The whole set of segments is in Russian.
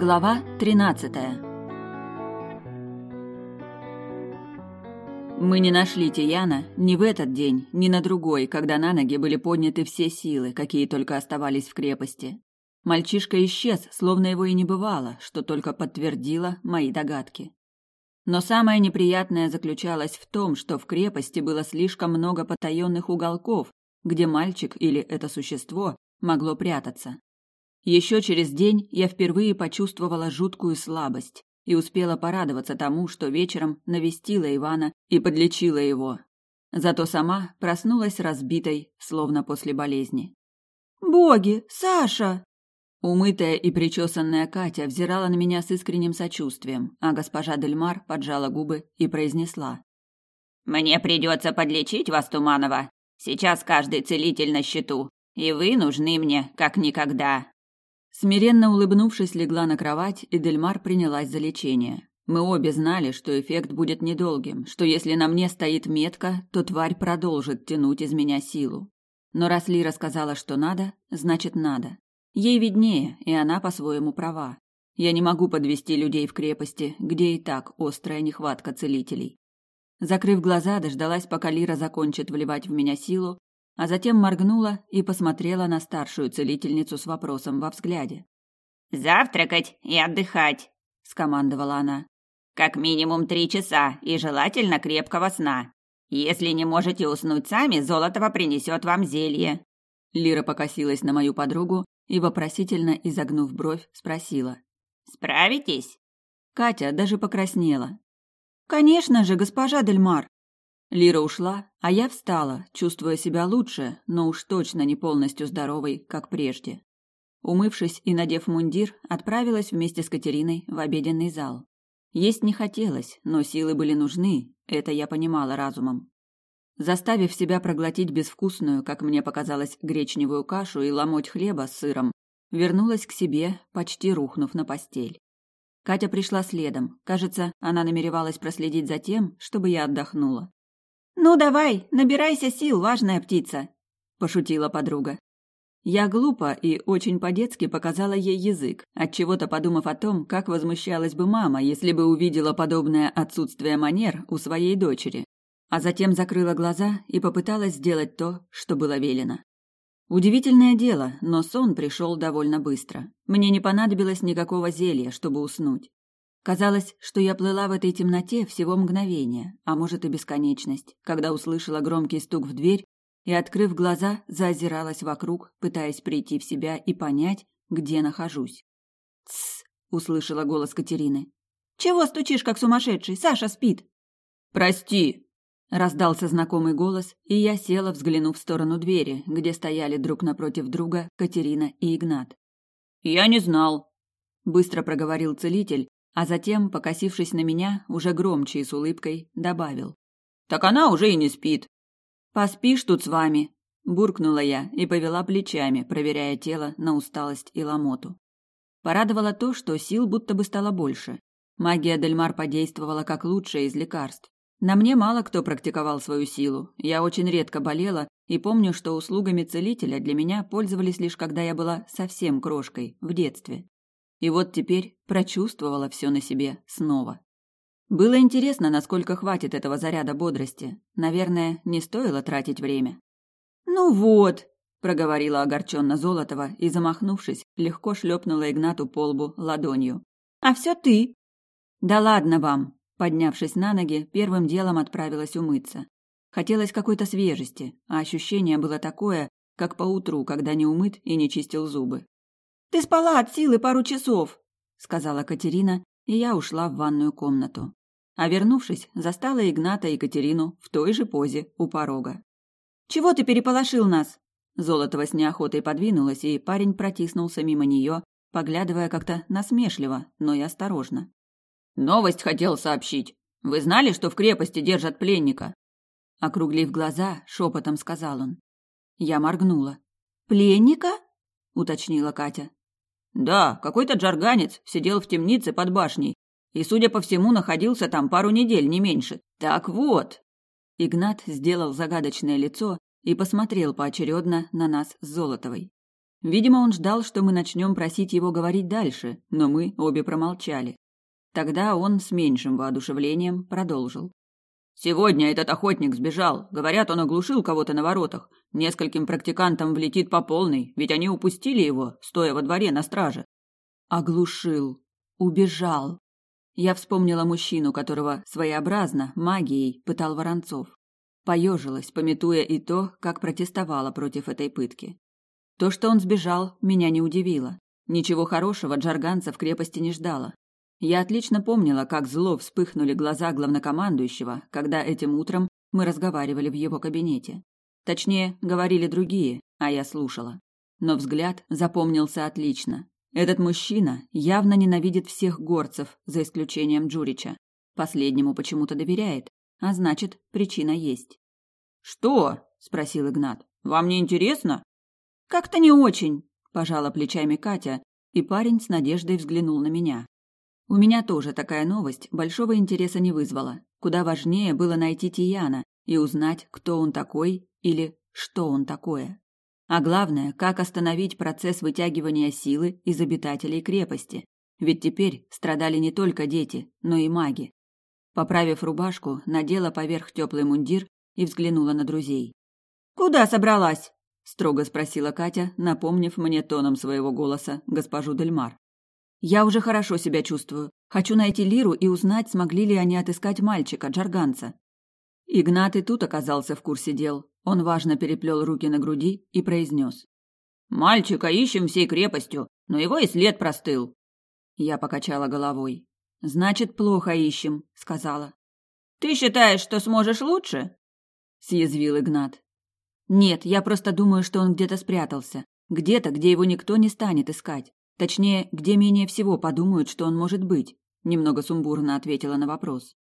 Глава 13 Мы не нашли Тияна ни в этот день, ни на другой, когда на ноги были подняты все силы, какие только оставались в крепости. Мальчишка исчез, словно его и не бывало, что только подтвердило мои догадки. Но самое неприятное заключалось в том, что в крепости было слишком много потаенных уголков, где мальчик или это существо могло прятаться. Еще через день я впервые почувствовала жуткую слабость и успела порадоваться тому, что вечером навестила Ивана и подлечила его. Зато сама проснулась разбитой, словно после болезни. «Боги! Саша!» Умытая и причесанная Катя взирала на меня с искренним сочувствием, а госпожа Дельмар поджала губы и произнесла. «Мне придется подлечить вас, Туманова. Сейчас каждый целитель на счету, и вы нужны мне, как никогда». Смиренно улыбнувшись, легла на кровать, и Дельмар принялась за лечение. Мы обе знали, что эффект будет недолгим, что если на мне стоит метка, то тварь продолжит тянуть из меня силу. Но раз Лира сказала, что надо, значит надо. Ей виднее, и она по-своему права. Я не могу подвести людей в крепости, где и так острая нехватка целителей. Закрыв глаза, дождалась, пока Лира закончит вливать в меня силу, а затем моргнула и посмотрела на старшую целительницу с вопросом во взгляде. «Завтракать и отдыхать», — скомандовала она. «Как минимум три часа и желательно крепкого сна. Если не можете уснуть сами, Золотова принесет вам зелье». Лира покосилась на мою подругу и, вопросительно изогнув бровь, спросила. «Справитесь?» Катя даже покраснела. «Конечно же, госпожа Дельмар!» Лира ушла, а я встала, чувствуя себя лучше, но уж точно не полностью здоровой, как прежде. Умывшись и надев мундир, отправилась вместе с Катериной в обеденный зал. Есть не хотелось, но силы были нужны, это я понимала разумом. Заставив себя проглотить безвкусную, как мне показалось, гречневую кашу и ломоть хлеба с сыром, вернулась к себе, почти рухнув на постель. Катя пришла следом. Кажется, она намеревалась проследить за тем, чтобы я отдохнула. «Ну давай, набирайся сил, важная птица!» – пошутила подруга. Я глупо и очень по-детски показала ей язык, отчего-то подумав о том, как возмущалась бы мама, если бы увидела подобное отсутствие манер у своей дочери. А затем закрыла глаза и попыталась сделать то, что было велено. Удивительное дело, но сон пришел довольно быстро. Мне не понадобилось никакого зелья, чтобы уснуть. Казалось, что я плыла в этой темноте всего мгновение, а может и бесконечность, когда услышала громкий стук в дверь и, открыв глаза, заозиралась вокруг, пытаясь прийти в себя и понять, где нахожусь. «Тссс!» — услышала голос Катерины. «Чего стучишь, как сумасшедший? Саша спит!» «Прости!» — раздался знакомый голос, и я села, взглянув в сторону двери, где стояли друг напротив друга Катерина и Игнат. «Я не знал», — быстро проговорил целитель, а затем, покосившись на меня, уже громче и с улыбкой, добавил. «Так она уже и не спит». «Поспишь тут с вами», – буркнула я и повела плечами, проверяя тело на усталость и ломоту. Порадовало то, что сил будто бы стало больше. Магия Дельмар подействовала как лучшее из лекарств. На мне мало кто практиковал свою силу. Я очень редко болела и помню, что услугами целителя для меня пользовались лишь когда я была совсем крошкой, в детстве. И вот теперь прочувствовала все на себе снова. Было интересно, насколько хватит этого заряда бодрости. Наверное, не стоило тратить время. «Ну вот», — проговорила огорченно Золотова и, замахнувшись, легко шлепнула Игнату по лбу ладонью. «А все ты». «Да ладно вам», — поднявшись на ноги, первым делом отправилась умыться. Хотелось какой-то свежести, а ощущение было такое, как поутру, когда не умыт и не чистил зубы. Ты спала от силы пару часов, сказала Катерина, и я ушла в ванную комнату. А вернувшись, застала Игната и Катерину в той же позе у порога. Чего ты переполошил нас? Золотова с неохотой подвинулась, и парень протиснулся мимо нее, поглядывая как-то насмешливо, но и осторожно. Новость хотел сообщить. Вы знали, что в крепости держат пленника? Округлив глаза, шепотом сказал он. Я моргнула. Пленника? уточнила Катя. Да, какой-то джарганец сидел в темнице под башней и, судя по всему, находился там пару недель, не меньше. Так вот. Игнат сделал загадочное лицо и посмотрел поочередно на нас с Золотовой. Видимо, он ждал, что мы начнем просить его говорить дальше, но мы обе промолчали. Тогда он с меньшим воодушевлением продолжил. Сегодня этот охотник сбежал. Говорят, он оглушил кого-то на воротах. Нескольким практикантам влетит по полной, ведь они упустили его, стоя во дворе на страже. Оглушил. Убежал. Я вспомнила мужчину, которого своеобразно, магией, пытал Воронцов. Поежилась, пометуя и то, как протестовала против этой пытки. То, что он сбежал, меня не удивило. Ничего хорошего Джарганца в крепости не ждало. Я отлично помнила, как зло вспыхнули глаза главнокомандующего, когда этим утром мы разговаривали в его кабинете. Точнее, говорили другие, а я слушала. Но взгляд запомнился отлично. Этот мужчина явно ненавидит всех горцев, за исключением Джурича. Последнему почему-то доверяет, а значит, причина есть. «Что?» – спросил Игнат. «Вам не интересно?» «Как-то не очень», – пожала плечами Катя, и парень с надеждой взглянул на меня. У меня тоже такая новость большого интереса не вызвала. Куда важнее было найти Тияна и узнать, кто он такой или что он такое. А главное, как остановить процесс вытягивания силы из обитателей крепости. Ведь теперь страдали не только дети, но и маги. Поправив рубашку, надела поверх теплый мундир и взглянула на друзей. «Куда собралась?» – строго спросила Катя, напомнив мне тоном своего голоса госпожу Дельмар. Я уже хорошо себя чувствую. Хочу найти Лиру и узнать, смогли ли они отыскать мальчика, Джарганца. Игнат и тут оказался в курсе дел. Он важно переплел руки на груди и произнес. «Мальчика ищем всей крепостью, но его и след простыл». Я покачала головой. «Значит, плохо ищем», — сказала. «Ты считаешь, что сможешь лучше?» — съязвил Игнат. «Нет, я просто думаю, что он где-то спрятался. Где-то, где его никто не станет искать. Точнее, где менее всего подумают, что он может быть, немного сумбурно ответила на вопрос.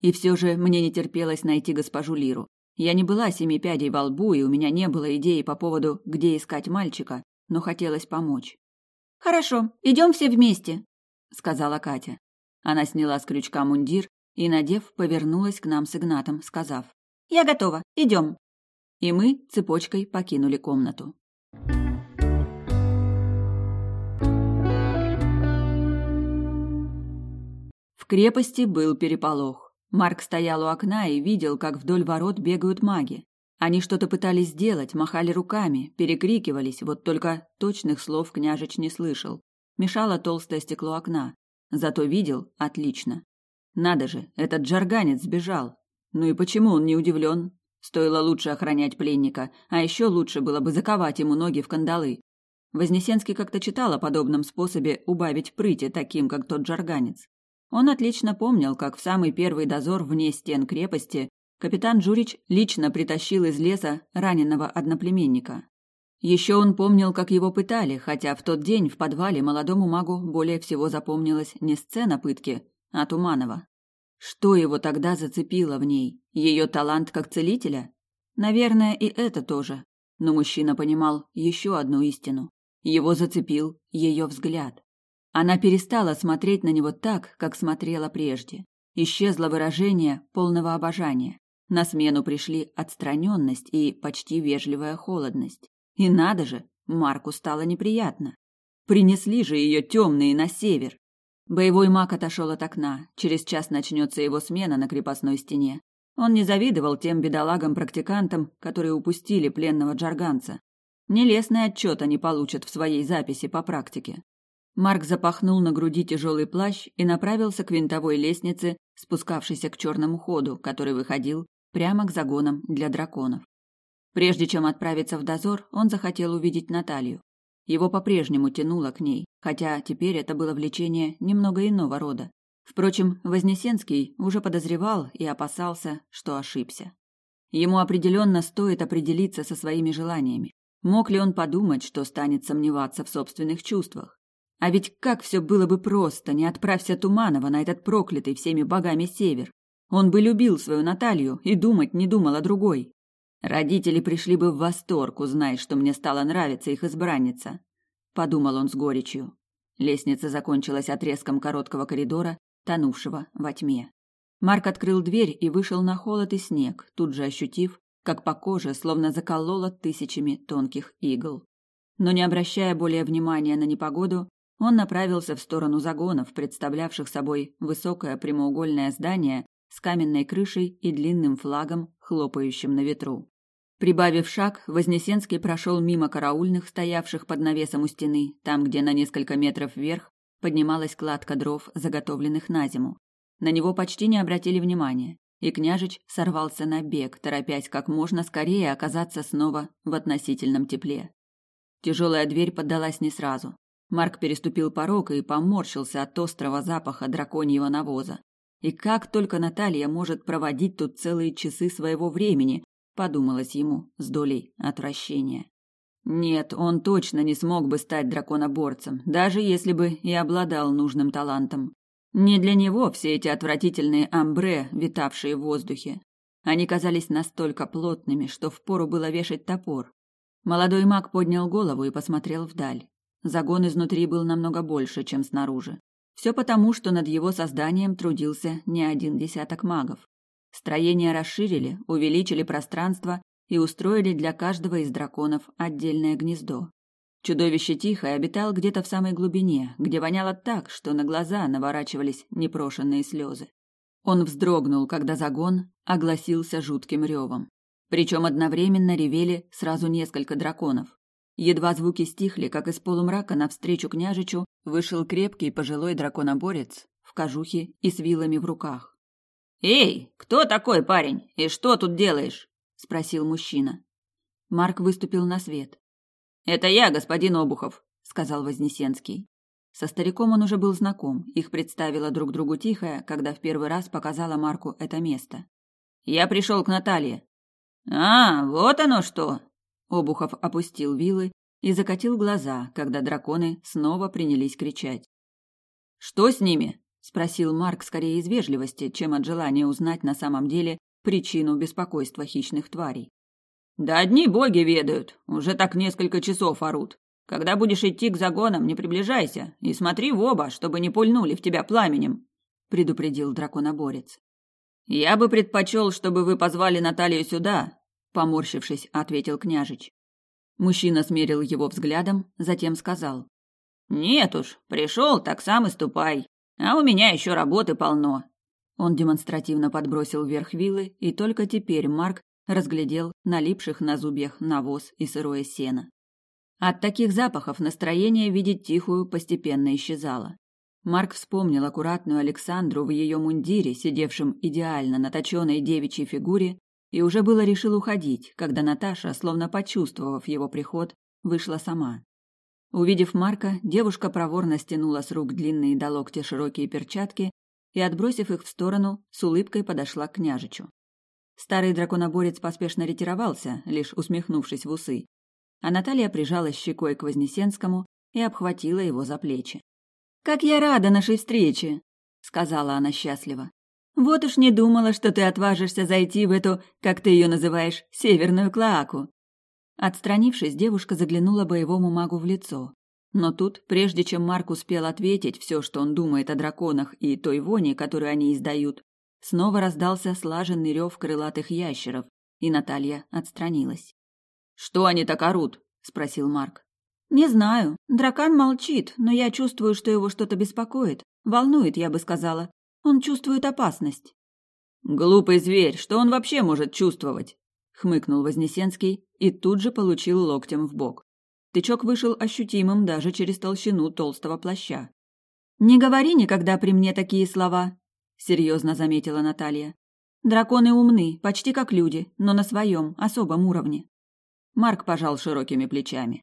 И все же мне не терпелось найти госпожу Лиру. Я не была семи пядей во лбу, и у меня не было идеи по поводу, где искать мальчика, но хотелось помочь. Хорошо, идем все вместе, сказала Катя. Она сняла с крючка мундир и, надев, повернулась к нам с Игнатом, сказав: "Я готова. Идем". И мы цепочкой покинули комнату. Крепости был переполох. Марк стоял у окна и видел, как вдоль ворот бегают маги. Они что-то пытались сделать, махали руками, перекрикивались, вот только точных слов княжич не слышал. Мешало толстое стекло окна. Зато видел отлично. Надо же, этот джарганец сбежал. Ну и почему он не удивлен? Стоило лучше охранять пленника, а еще лучше было бы заковать ему ноги в кандалы. Вознесенский как-то читал о подобном способе убавить прыти таким, как тот джарганец. Он отлично помнил, как в самый первый дозор вне стен крепости капитан Джурич лично притащил из леса раненого одноплеменника. Еще он помнил, как его пытали, хотя в тот день в подвале молодому магу более всего запомнилась не сцена пытки, а Туманова. Что его тогда зацепило в ней? Ее талант как целителя? Наверное, и это тоже. Но мужчина понимал еще одну истину. Его зацепил ее взгляд. Она перестала смотреть на него так, как смотрела прежде. Исчезло выражение полного обожания. На смену пришли отстраненность и почти вежливая холодность. И надо же, Марку стало неприятно. Принесли же ее темные на север. Боевой маг отошел от окна. Через час начнется его смена на крепостной стене. Он не завидовал тем бедолагам-практикантам, которые упустили пленного джарганца. Нелестный отчет они получат в своей записи по практике. Марк запахнул на груди тяжелый плащ и направился к винтовой лестнице, спускавшейся к черному ходу, который выходил прямо к загонам для драконов. Прежде чем отправиться в дозор, он захотел увидеть Наталью. Его по-прежнему тянуло к ней, хотя теперь это было влечение немного иного рода. Впрочем, Вознесенский уже подозревал и опасался, что ошибся. Ему определенно стоит определиться со своими желаниями. Мог ли он подумать, что станет сомневаться в собственных чувствах? А ведь как все было бы просто, не отправься Туманова на этот проклятый всеми богами север. Он бы любил свою Наталью и думать не думал о другой. Родители пришли бы в восторг, узнай, что мне стало нравиться их избранница. Подумал он с горечью. Лестница закончилась отрезком короткого коридора, тонувшего во тьме. Марк открыл дверь и вышел на холод и снег, тут же ощутив, как по коже словно закололо тысячами тонких игл. Но не обращая более внимания на непогоду, он направился в сторону загонов, представлявших собой высокое прямоугольное здание с каменной крышей и длинным флагом, хлопающим на ветру. Прибавив шаг, Вознесенский прошел мимо караульных, стоявших под навесом у стены, там, где на несколько метров вверх поднималась кладка дров, заготовленных на зиму. На него почти не обратили внимания, и княжич сорвался на бег, торопясь как можно скорее оказаться снова в относительном тепле. Тяжелая дверь поддалась не сразу. Марк переступил порог и поморщился от острого запаха драконьего навоза. И как только Наталья может проводить тут целые часы своего времени, подумалось ему с долей отвращения. Нет, он точно не смог бы стать драконоборцем, даже если бы и обладал нужным талантом. Не для него все эти отвратительные амбре, витавшие в воздухе. Они казались настолько плотными, что впору было вешать топор. Молодой маг поднял голову и посмотрел вдаль. Загон изнутри был намного больше, чем снаружи. Все потому, что над его созданием трудился не один десяток магов. Строение расширили, увеличили пространство и устроили для каждого из драконов отдельное гнездо. Чудовище тихое обитал где-то в самой глубине, где воняло так, что на глаза наворачивались непрошенные слезы. Он вздрогнул, когда загон огласился жутким ревом. Причем одновременно ревели сразу несколько драконов. Едва звуки стихли, как из полумрака навстречу княжичу вышел крепкий пожилой драконоборец в кожухе и с вилами в руках. «Эй, кто такой парень? И что тут делаешь?» – спросил мужчина. Марк выступил на свет. «Это я, господин Обухов», – сказал Вознесенский. Со стариком он уже был знаком, их представила друг другу Тихая, когда в первый раз показала Марку это место. «Я пришел к Наталье». «А, вот оно что!» Обухов опустил вилы и закатил глаза, когда драконы снова принялись кричать. «Что с ними?» – спросил Марк скорее из вежливости, чем от желания узнать на самом деле причину беспокойства хищных тварей. «Да одни боги ведают, уже так несколько часов орут. Когда будешь идти к загонам, не приближайся и смотри в оба, чтобы не пульнули в тебя пламенем», – предупредил драконоборец. «Я бы предпочел, чтобы вы позвали Наталью сюда», – поморщившись, ответил княжич. Мужчина смерил его взглядом, затем сказал. «Нет уж, пришел, так сам и ступай. А у меня еще работы полно. Он демонстративно подбросил вверх вилы, и только теперь Марк разглядел налипших на зубьях навоз и сырое сено. От таких запахов настроение видеть тихую постепенно исчезало. Марк вспомнил аккуратную Александру в ее мундире, сидевшем идеально на точенной девичьей фигуре, и уже было решил уходить, когда Наташа, словно почувствовав его приход, вышла сама. Увидев Марка, девушка проворно стянула с рук длинные до локтя широкие перчатки и, отбросив их в сторону, с улыбкой подошла к княжичу. Старый драконоборец поспешно ретировался, лишь усмехнувшись в усы, а Наталья прижалась щекой к Вознесенскому и обхватила его за плечи. «Как я рада нашей встрече!» — сказала она счастливо. «Вот уж не думала, что ты отважишься зайти в эту, как ты ее называешь, северную клоаку. Отстранившись, девушка заглянула боевому магу в лицо. Но тут, прежде чем Марк успел ответить все, что он думает о драконах и той вони, которую они издают, снова раздался слаженный рев крылатых ящеров, и Наталья отстранилась. «Что они так орут?» – спросил Марк. «Не знаю. Дракон молчит, но я чувствую, что его что-то беспокоит. Волнует, я бы сказала. Он чувствует опасность». «Глупый зверь, что он вообще может чувствовать?» хмыкнул Вознесенский и тут же получил локтем в бок. Тычок вышел ощутимым даже через толщину толстого плаща. Не говори никогда при мне такие слова, серьезно заметила Наталья. Драконы умны, почти как люди, но на своем особом уровне. Марк пожал широкими плечами.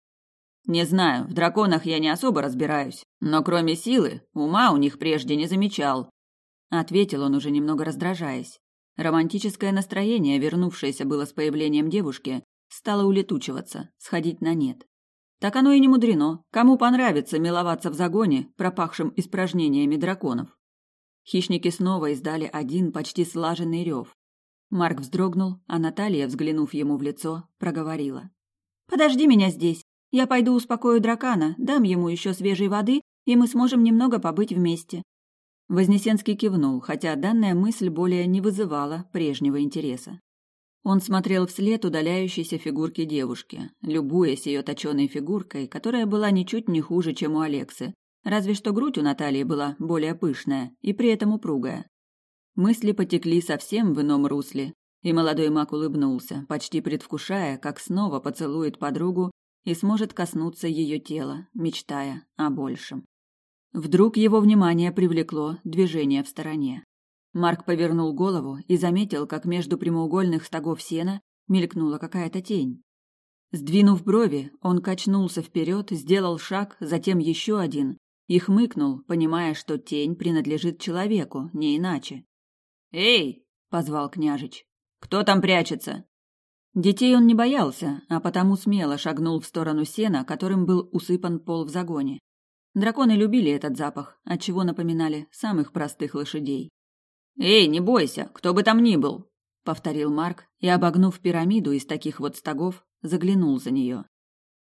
Не знаю, в драконах я не особо разбираюсь, но кроме силы, ума у них прежде не замечал, ответил он уже немного раздражаясь. Романтическое настроение, вернувшееся было с появлением девушки, стало улетучиваться, сходить на нет. Так оно и не мудрено. Кому понравится миловаться в загоне, пропахшем испражнениями драконов? Хищники снова издали один почти слаженный рев. Марк вздрогнул, а Наталья, взглянув ему в лицо, проговорила. «Подожди меня здесь. Я пойду успокою дракона, дам ему еще свежей воды, и мы сможем немного побыть вместе. Вознесенский кивнул, хотя данная мысль более не вызывала прежнего интереса. Он смотрел вслед удаляющейся фигурки девушки, любуясь ее точеной фигуркой, которая была ничуть не хуже, чем у Алексы, разве что грудь у Натальи была более пышная и при этом упругая. Мысли потекли совсем в ином русле, и молодой маг улыбнулся, почти предвкушая, как снова поцелует подругу и сможет коснуться ее тела, мечтая о большем. Вдруг его внимание привлекло движение в стороне. Марк повернул голову и заметил, как между прямоугольных стогов сена мелькнула какая-то тень. Сдвинув брови, он качнулся вперед, сделал шаг, затем еще один, и хмыкнул, понимая, что тень принадлежит человеку, не иначе. «Эй!» — позвал княжич. «Кто там прячется?» Детей он не боялся, а потому смело шагнул в сторону сена, которым был усыпан пол в загоне. Драконы любили этот запах, отчего напоминали самых простых лошадей. «Эй, не бойся, кто бы там ни был!» — повторил Марк и, обогнув пирамиду из таких вот стогов, заглянул за нее.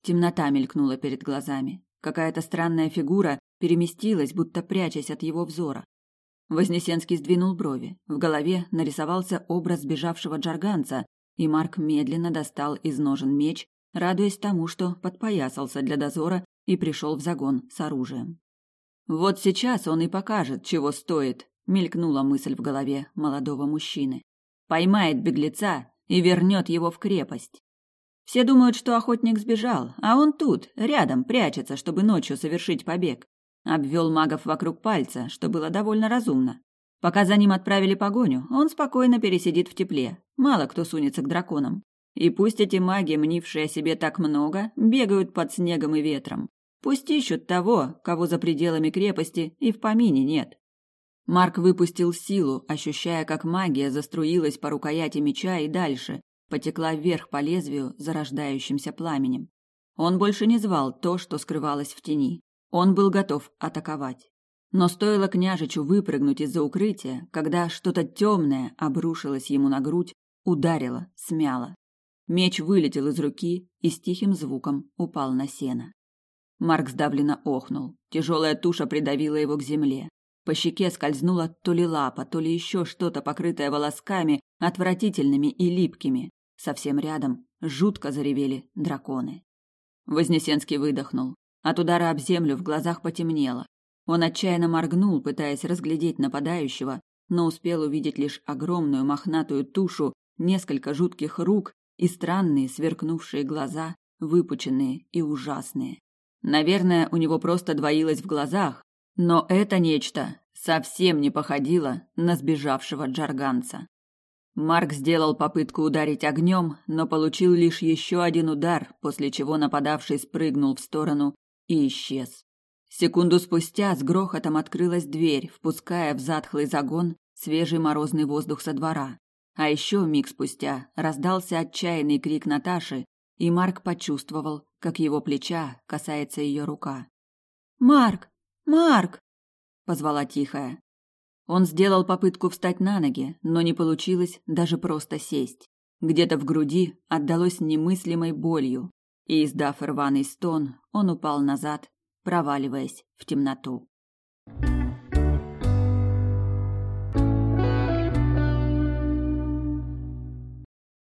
Темнота мелькнула перед глазами. Какая-то странная фигура переместилась, будто прячась от его взора. Вознесенский сдвинул брови. В голове нарисовался образ сбежавшего джарганца, и Марк медленно достал из ножен меч, радуясь тому, что подпоясался для дозора и пришел в загон с оружием. Вот сейчас он и покажет, чего стоит, мелькнула мысль в голове молодого мужчины. Поймает беглеца и вернет его в крепость. Все думают, что охотник сбежал, а он тут, рядом, прячется, чтобы ночью совершить побег. Обвел магов вокруг пальца, что было довольно разумно. Пока за ним отправили погоню, он спокойно пересидит в тепле. Мало кто сунется к драконам. И пусть эти маги, мнившие о себе так много, бегают под снегом и ветром. Пусть ищут того, кого за пределами крепости и в помине нет. Марк выпустил силу, ощущая, как магия заструилась по рукояти меча и дальше, потекла вверх по лезвию зарождающимся пламенем. Он больше не звал то, что скрывалось в тени. Он был готов атаковать. Но стоило княжичу выпрыгнуть из-за укрытия, когда что-то темное обрушилось ему на грудь, ударило, смяло. Меч вылетел из руки и с тихим звуком упал на сено. Марк сдавленно охнул. Тяжелая туша придавила его к земле. По щеке скользнула то ли лапа, то ли еще что-то, покрытое волосками, отвратительными и липкими. Совсем рядом жутко заревели драконы. Вознесенский выдохнул. От удара об землю в глазах потемнело. Он отчаянно моргнул, пытаясь разглядеть нападающего, но успел увидеть лишь огромную мохнатую тушу, несколько жутких рук и странные сверкнувшие глаза, выпученные и ужасные. Наверное, у него просто двоилось в глазах, но это нечто совсем не походило на сбежавшего джарганца. Марк сделал попытку ударить огнем, но получил лишь еще один удар, после чего нападавший спрыгнул в сторону и исчез. Секунду спустя с грохотом открылась дверь, впуская в затхлый загон свежий морозный воздух со двора. А еще миг спустя раздался отчаянный крик Наташи, и Марк почувствовал, как его плеча касается ее рука. «Марк! Марк!» – позвала тихая. Он сделал попытку встать на ноги, но не получилось даже просто сесть. Где-то в груди отдалось немыслимой болью, и, издав рваный стон, он упал назад, проваливаясь в темноту.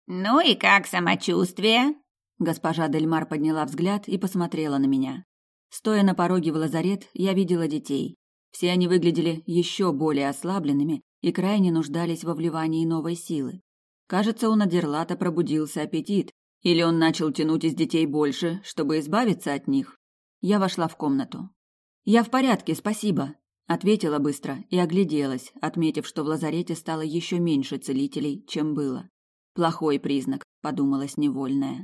«Ну и как самочувствие?» Госпожа Дельмар подняла взгляд и посмотрела на меня. Стоя на пороге в лазарет, я видела детей. Все они выглядели еще более ослабленными и крайне нуждались во вливании новой силы. Кажется, у Надерлата пробудился аппетит, или он начал тянуть из детей больше, чтобы избавиться от них? Я вошла в комнату. «Я в порядке, спасибо», — ответила быстро и огляделась, отметив, что в лазарете стало еще меньше целителей, чем было. «Плохой признак», — подумалась невольная.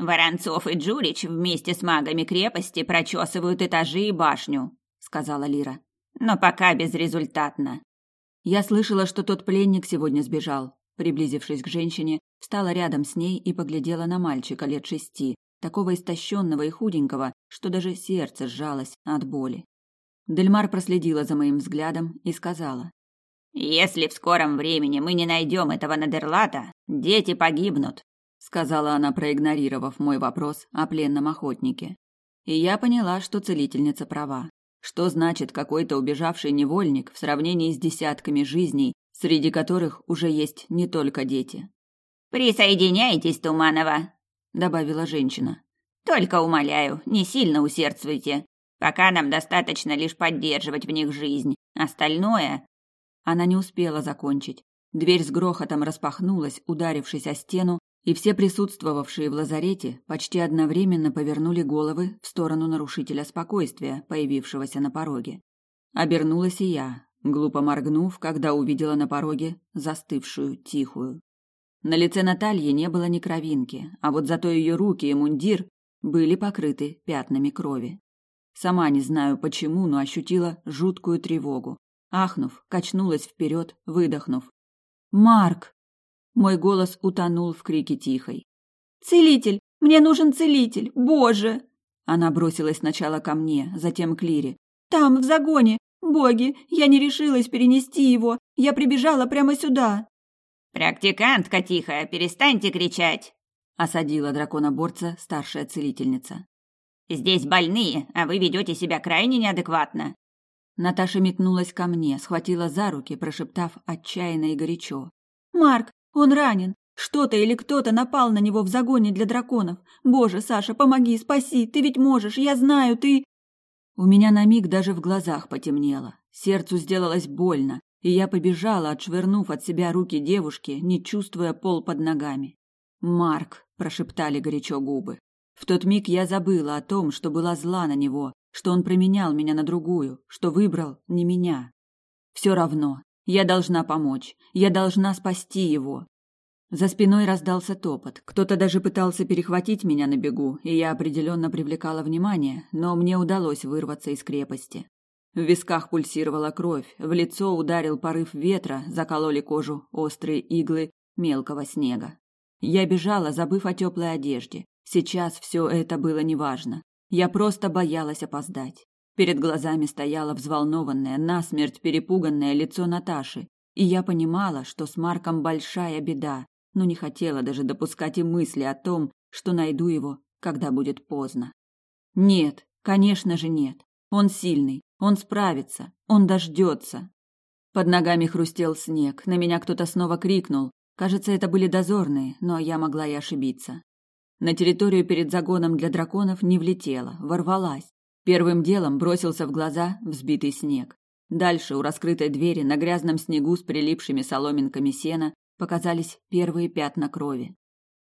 «Воронцов и Джурич вместе с магами крепости прочесывают этажи и башню», — сказала Лира. «Но пока безрезультатно». Я слышала, что тот пленник сегодня сбежал. Приблизившись к женщине, встала рядом с ней и поглядела на мальчика лет шести, такого истощенного и худенького, что даже сердце сжалось от боли. Дельмар проследила за моим взглядом и сказала. «Если в скором времени мы не найдем этого Надерлата, дети погибнут», сказала она, проигнорировав мой вопрос о пленном охотнике. И я поняла, что целительница права. Что значит какой-то убежавший невольник в сравнении с десятками жизней, среди которых уже есть не только дети? «Присоединяйтесь, Туманова», — добавила женщина. «Только умоляю, не сильно усердствуйте. Пока нам достаточно лишь поддерживать в них жизнь. Остальное...» Она не успела закончить. Дверь с грохотом распахнулась, ударившись о стену, и все присутствовавшие в лазарете почти одновременно повернули головы в сторону нарушителя спокойствия, появившегося на пороге. Обернулась и я, глупо моргнув, когда увидела на пороге застывшую, тихую. На лице Натальи не было ни кровинки, а вот зато ее руки и мундир были покрыты пятнами крови. Сама не знаю почему, но ощутила жуткую тревогу. Ахнув, качнулась вперед, выдохнув. «Марк!» Мой голос утонул в крике тихой. «Целитель! Мне нужен целитель! Боже!» Она бросилась сначала ко мне, затем к Лире. «Там, в загоне! Боги! Я не решилась перенести его! Я прибежала прямо сюда!» «Практикантка тихая, перестаньте кричать!» осадила драконоборца старшая целительница. «Здесь больные, а вы ведете себя крайне неадекватно!» Наташа метнулась ко мне, схватила за руки, прошептав отчаянно и горячо. «Марк, он ранен. Что-то или кто-то напал на него в загоне для драконов. Боже, Саша, помоги, спаси, ты ведь можешь, я знаю, ты...» У меня на миг даже в глазах потемнело. Сердцу сделалось больно, и я побежала, отшвырнув от себя руки девушки, не чувствуя пол под ногами. «Марк», – прошептали горячо губы. В тот миг я забыла о том, что была зла на него, что он променял меня на другую, что выбрал не меня. Все равно, я должна помочь. Я должна спасти его. За спиной раздался топот. Кто-то даже пытался перехватить меня на бегу, и я определенно привлекала внимание, но мне удалось вырваться из крепости. В висках пульсировала кровь, в лицо ударил порыв ветра, закололи кожу острые иглы мелкого снега. Я бежала, забыв о теплой одежде. Сейчас все это было неважно. Я просто боялась опоздать. Перед глазами стояло взволнованное, насмерть перепуганное лицо Наташи, и я понимала, что с Марком большая беда, но не хотела даже допускать и мысли о том, что найду его, когда будет поздно. Нет, конечно же нет. Он сильный, он справится, он дождется. Под ногами хрустел снег, на меня кто-то снова крикнул. Кажется, это были дозорные, но я могла и ошибиться. На территорию перед загоном для драконов не влетела, ворвалась. Первым делом бросился в глаза взбитый снег. Дальше у раскрытой двери на грязном снегу с прилипшими соломинками сена показались первые пятна крови.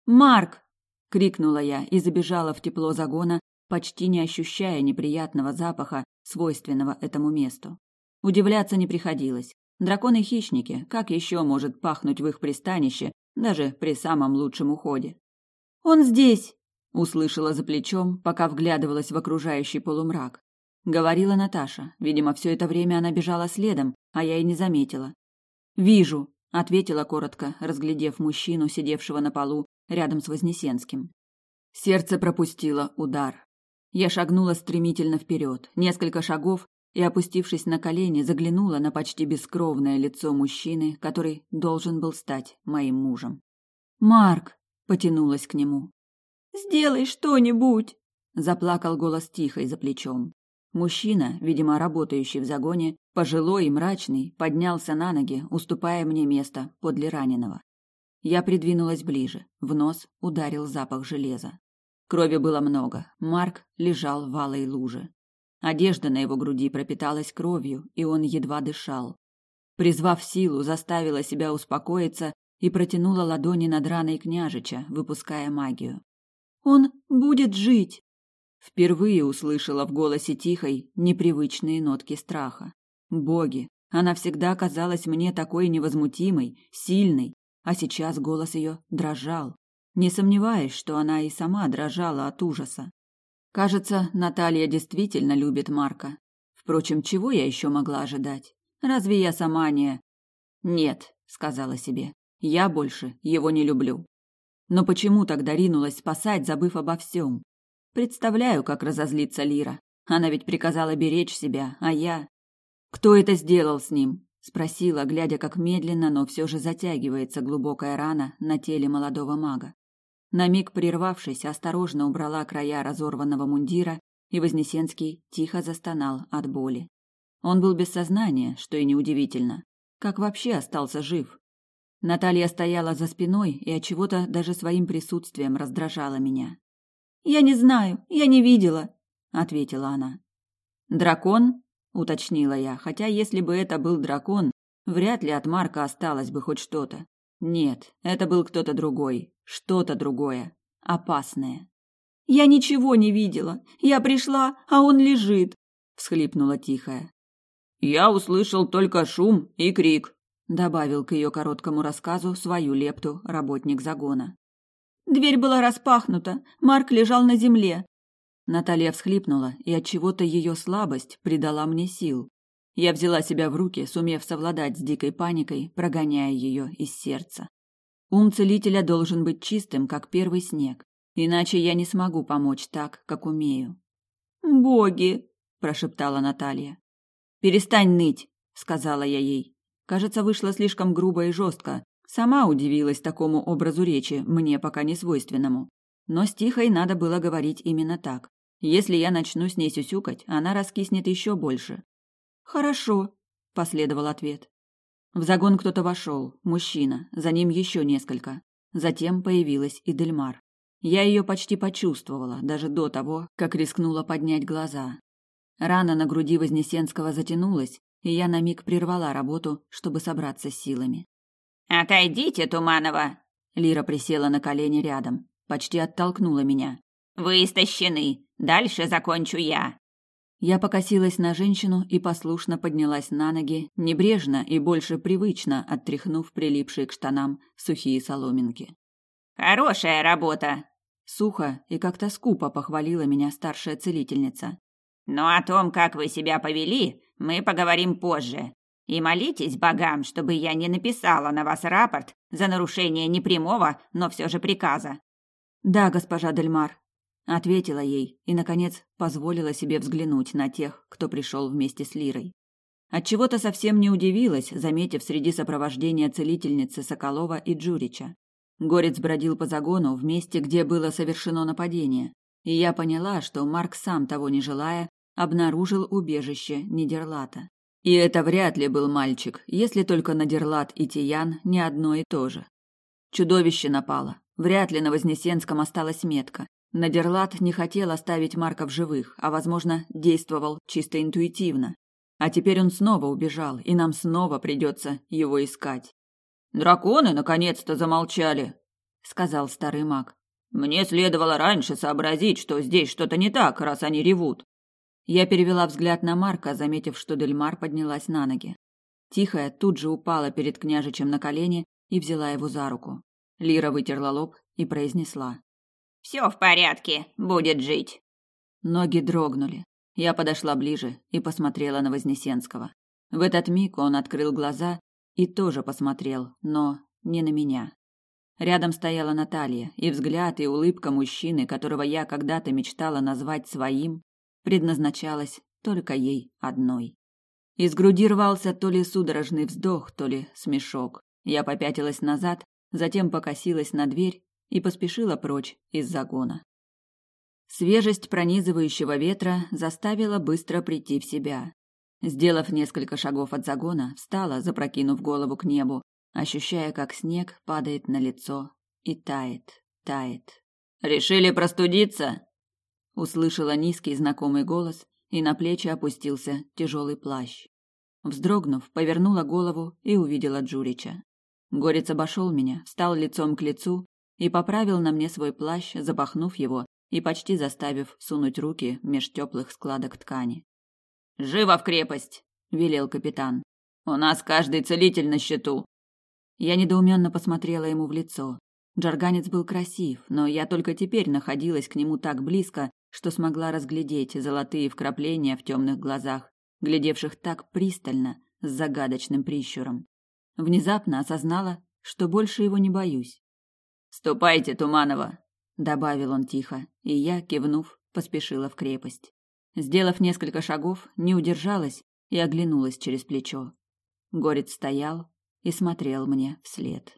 «Марк!» — крикнула я и забежала в тепло загона, почти не ощущая неприятного запаха, свойственного этому месту. Удивляться не приходилось. Драконы-хищники, как еще может пахнуть в их пристанище, даже при самом лучшем уходе? «Он здесь!» Услышала за плечом, пока вглядывалась в окружающий полумрак. Говорила Наташа. Видимо, все это время она бежала следом, а я и не заметила. «Вижу», — ответила коротко, разглядев мужчину, сидевшего на полу рядом с Вознесенским. Сердце пропустило удар. Я шагнула стремительно вперед, несколько шагов, и, опустившись на колени, заглянула на почти бескровное лицо мужчины, который должен был стать моим мужем. «Марк!» — потянулась к нему. Сделай что-нибудь!» Заплакал голос тихой за плечом. Мужчина, видимо, работающий в загоне, пожилой и мрачный, поднялся на ноги, уступая мне место подле раненого. Я придвинулась ближе, в нос ударил запах железа. Крови было много, Марк лежал в алой луже. Одежда на его груди пропиталась кровью, и он едва дышал. Призвав силу, заставила себя успокоиться и протянула ладони над раной княжича, выпуская магию. Он будет жить. Впервые услышала в голосе тихой непривычные нотки страха. Боги, она всегда казалась мне такой невозмутимой, сильной, а сейчас голос ее дрожал. Не сомневаюсь, что она и сама дрожала от ужаса. Кажется, Наталья действительно любит Марка. Впрочем, чего я еще могла ожидать? Разве я сама не... Нет, сказала себе. Я больше его не люблю. Но почему тогда ринулась спасать, забыв обо всем? Представляю, как разозлится Лира. Она ведь приказала беречь себя, а я... Кто это сделал с ним? Спросила, глядя, как медленно, но все же затягивается глубокая рана на теле молодого мага. На миг прервавшись, осторожно убрала края разорванного мундира, и Вознесенский тихо застонал от боли. Он был без сознания, что и неудивительно. Как вообще остался жив? Наталья стояла за спиной и от чего-то даже своим присутствием раздражала меня. Я не знаю, я не видела, ответила она. Дракон? уточнила я, хотя если бы это был дракон, вряд ли от Марка осталось бы хоть что-то. Нет, это был кто-то другой, что-то другое, опасное. Я ничего не видела. Я пришла, а он лежит, всхлипнула тихая. Я услышал только шум и крик, добавил к ее короткому рассказу свою лепту работник загона. Дверь была распахнута, Марк лежал на земле. Наталья всхлипнула, и от чего-то ее слабость придала мне сил. Я взяла себя в руки, сумев совладать с дикой паникой, прогоняя ее из сердца. Ум целителя должен быть чистым, как первый снег, иначе я не смогу помочь так, как умею. Боги, прошептала Наталья. Перестань ныть, сказала я ей. Кажется, вышло слишком грубо и жестко. Сама удивилась такому образу речи, мне пока не свойственному. Но с Тихой надо было говорить именно так. Если я начну с ней сюсюкать, она раскиснет еще больше. «Хорошо», – последовал ответ. В загон кто-то вошел, мужчина, за ним еще несколько. Затем появилась и Дельмар. Я ее почти почувствовала, даже до того, как рискнула поднять глаза. Рана на груди Вознесенского затянулась, и я на миг прервала работу, чтобы собраться с силами. «Отойдите, Туманова!» Лира присела на колени рядом, почти оттолкнула меня. «Вы истощены. Дальше закончу я». Я покосилась на женщину и послушно поднялась на ноги, небрежно и больше привычно отряхнув прилипшие к штанам сухие соломинки. «Хорошая работа!» Сухо и как-то скупо похвалила меня старшая целительница. «Но о том, как вы себя повели, мы поговорим позже. И молитесь богам, чтобы я не написала на вас рапорт за нарушение непрямого, но все же приказа. Да, госпожа Дельмар, ответила ей и наконец позволила себе взглянуть на тех, кто пришел вместе с Лирой. От чего-то совсем не удивилась, заметив среди сопровождения целительницы Соколова и Джурича. Горец бродил по загону в месте, где было совершено нападение, и я поняла, что Марк сам того не желая обнаружил убежище Нидерлата. И это вряд ли был мальчик, если только Надерлат и Тиян не одно и то же. Чудовище напало. Вряд ли на Вознесенском осталась метка. Надерлат не хотел оставить Марка в живых, а, возможно, действовал чисто интуитивно. А теперь он снова убежал, и нам снова придется его искать. «Драконы наконец-то замолчали», — сказал старый маг. «Мне следовало раньше сообразить, что здесь что-то не так, раз они ревут». Я перевела взгляд на Марка, заметив, что Дельмар поднялась на ноги. Тихая тут же упала перед княжичем на колени и взяла его за руку. Лира вытерла лоб и произнесла: «Все в порядке, будет жить". Ноги дрогнули. Я подошла ближе и посмотрела на Вознесенского. В этот миг он открыл глаза и тоже посмотрел, но не на меня. Рядом стояла Наталья, и взгляд и улыбка мужчины, которого я когда-то мечтала назвать своим, предназначалась только ей одной. Из груди рвался то ли судорожный вздох, то ли смешок. Я попятилась назад, затем покосилась на дверь и поспешила прочь из загона. Свежесть пронизывающего ветра заставила быстро прийти в себя. Сделав несколько шагов от загона, встала, запрокинув голову к небу, ощущая, как снег падает на лицо и тает, тает. «Решили простудиться?» Услышала низкий знакомый голос, и на плечи опустился тяжелый плащ. Вздрогнув, повернула голову и увидела Джурича. Горец обошел меня, встал лицом к лицу и поправил на мне свой плащ, запахнув его и почти заставив сунуть руки меж теплых складок ткани. «Живо в крепость!» – велел капитан. «У нас каждый целитель на счету!» Я недоуменно посмотрела ему в лицо. Джарганец был красив, но я только теперь находилась к нему так близко, что смогла разглядеть золотые вкрапления в темных глазах, глядевших так пристально, с загадочным прищуром. Внезапно осознала, что больше его не боюсь. «Ступайте, Туманова!» — добавил он тихо, и я, кивнув, поспешила в крепость. Сделав несколько шагов, не удержалась и оглянулась через плечо. Горец стоял и смотрел мне вслед.